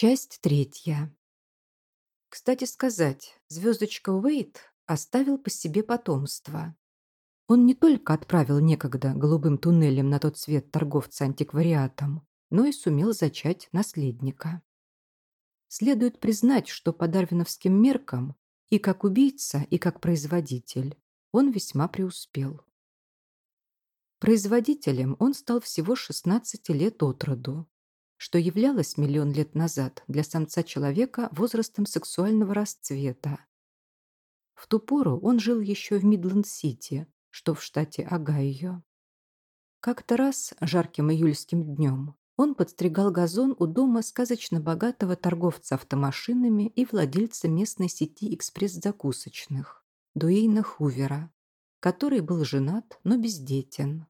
Часть третья. Кстати сказать, звездочка Уэйт оставил по себе потомство. Он не только отправил некогда голубым туннелем на тот свет торговца антиквариатом, но и сумел зачать наследника. Следует признать, что по дарвиновским меркам и как убийца, и как производитель он весьма преуспел. Производителем он стал всего 16 лет от роду, что являлось миллион лет назад для самца-человека возрастом сексуального расцвета. В ту пору он жил еще в Мидленд-Сити, что в штате Огайо. Как-то раз, жарким июльским днем, он подстригал газон у дома сказочно богатого торговца автомашинами и владельца местной сети экспресс-закусочных, Дуэйна Хувера, который был женат, но бездетен.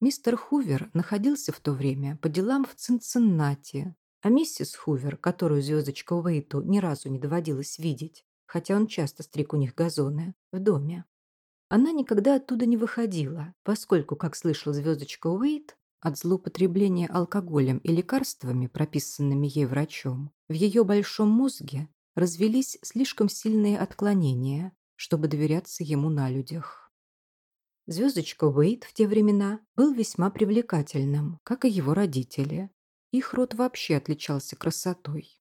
Мистер Хувер находился в то время по делам в Цинциннати, а миссис Хувер, которую звездочка Уэйту ни разу не доводилось видеть, хотя он часто стриг у них газоны, в доме. Она никогда оттуда не выходила, поскольку, как слышал звездочка Уэйт, от злоупотребления алкоголем и лекарствами, прописанными ей врачом, в ее большом мозге развелись слишком сильные отклонения, чтобы доверяться ему на людях. Звездочка Уэйт в те времена был весьма привлекательным, как и его родители. Их род вообще отличался красотой.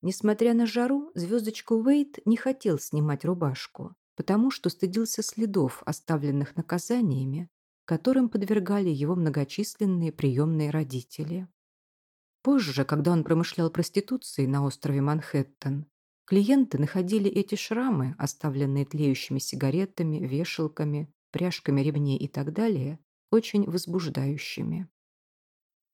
Несмотря на жару, звездочка Уэйт не хотел снимать рубашку, потому что стыдился следов, оставленных наказаниями, которым подвергали его многочисленные приемные родители. Позже, когда он промышлял проституцией на острове Манхэттен, клиенты находили эти шрамы, оставленные тлеющими сигаретами, вешалками пряжками ремней и так далее, очень возбуждающими.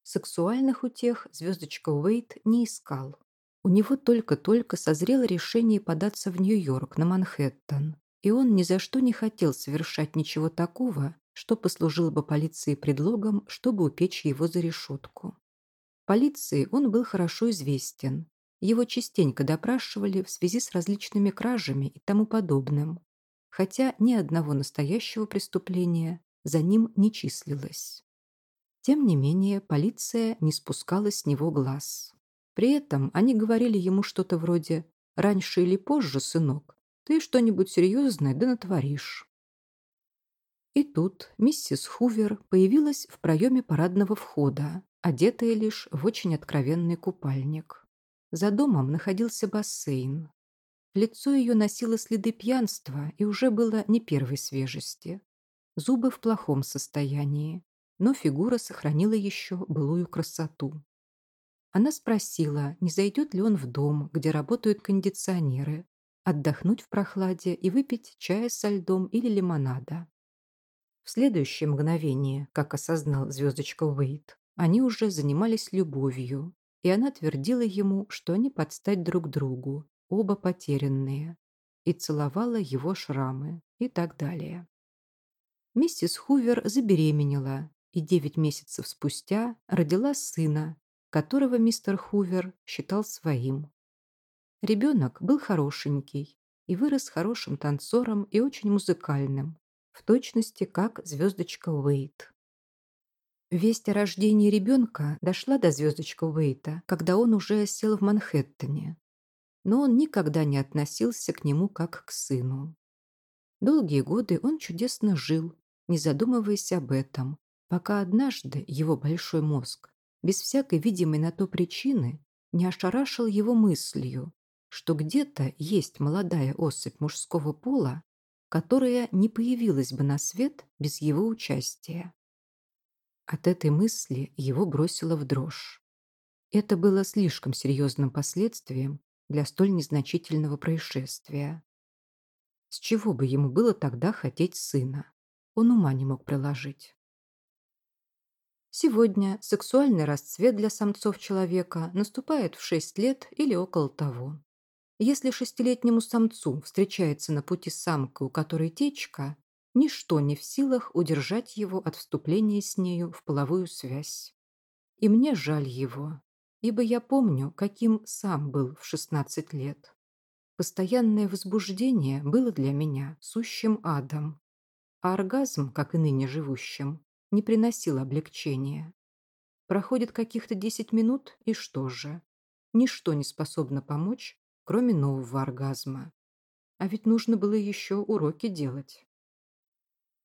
Сексуальных утех звездочка Уэйт не искал. У него только-только созрело решение податься в Нью-Йорк, на Манхэттен, и он ни за что не хотел совершать ничего такого, что послужило бы полиции предлогом, чтобы упечь его за решетку. Полиции он был хорошо известен. Его частенько допрашивали в связи с различными кражами и тому подобным хотя ни одного настоящего преступления за ним не числилось. Тем не менее, полиция не спускала с него глаз. При этом они говорили ему что-то вроде «Раньше или позже, сынок, ты что-нибудь серьезное да натворишь». И тут миссис Хувер появилась в проеме парадного входа, одетая лишь в очень откровенный купальник. За домом находился бассейн, Лицо ее носило следы пьянства и уже было не первой свежести. Зубы в плохом состоянии, но фигура сохранила еще былую красоту. Она спросила, не зайдет ли он в дом, где работают кондиционеры, отдохнуть в прохладе и выпить чая со льдом или лимонада. В следующее мгновение, как осознал звездочка Уэйт, они уже занимались любовью, и она твердила ему, что они подстать друг другу, оба потерянные, и целовала его шрамы и так далее. Миссис Хувер забеременела и девять месяцев спустя родила сына, которого мистер Хувер считал своим. Ребенок был хорошенький и вырос хорошим танцором и очень музыкальным, в точности как звездочка Уэйт. Весть о рождении ребенка дошла до звездочка Уэйта, когда он уже сел в Манхэттене, но он никогда не относился к нему как к сыну. Долгие годы он чудесно жил, не задумываясь об этом, пока однажды его большой мозг, без всякой видимой на то причины, не ошарашил его мыслью, что где-то есть молодая особь мужского пола, которая не появилась бы на свет без его участия. От этой мысли его бросило в дрожь. Это было слишком серьезным последствием для столь незначительного происшествия. С чего бы ему было тогда хотеть сына? Он ума не мог приложить. Сегодня сексуальный расцвет для самцов человека наступает в 6 лет или около того. Если шестилетнему самцу встречается на пути самка, у которой течка, ничто не в силах удержать его от вступления с нею в половую связь. И мне жаль его, ибо я помню, каким сам был в 16 лет. Постоянное возбуждение было для меня сущим адом, а оргазм, как и ныне живущим, не приносил облегчения. Проходит каких-то 10 минут, и что же? ничто не способно помочь, кроме нового оргазма. А ведь нужно было еще уроки делать.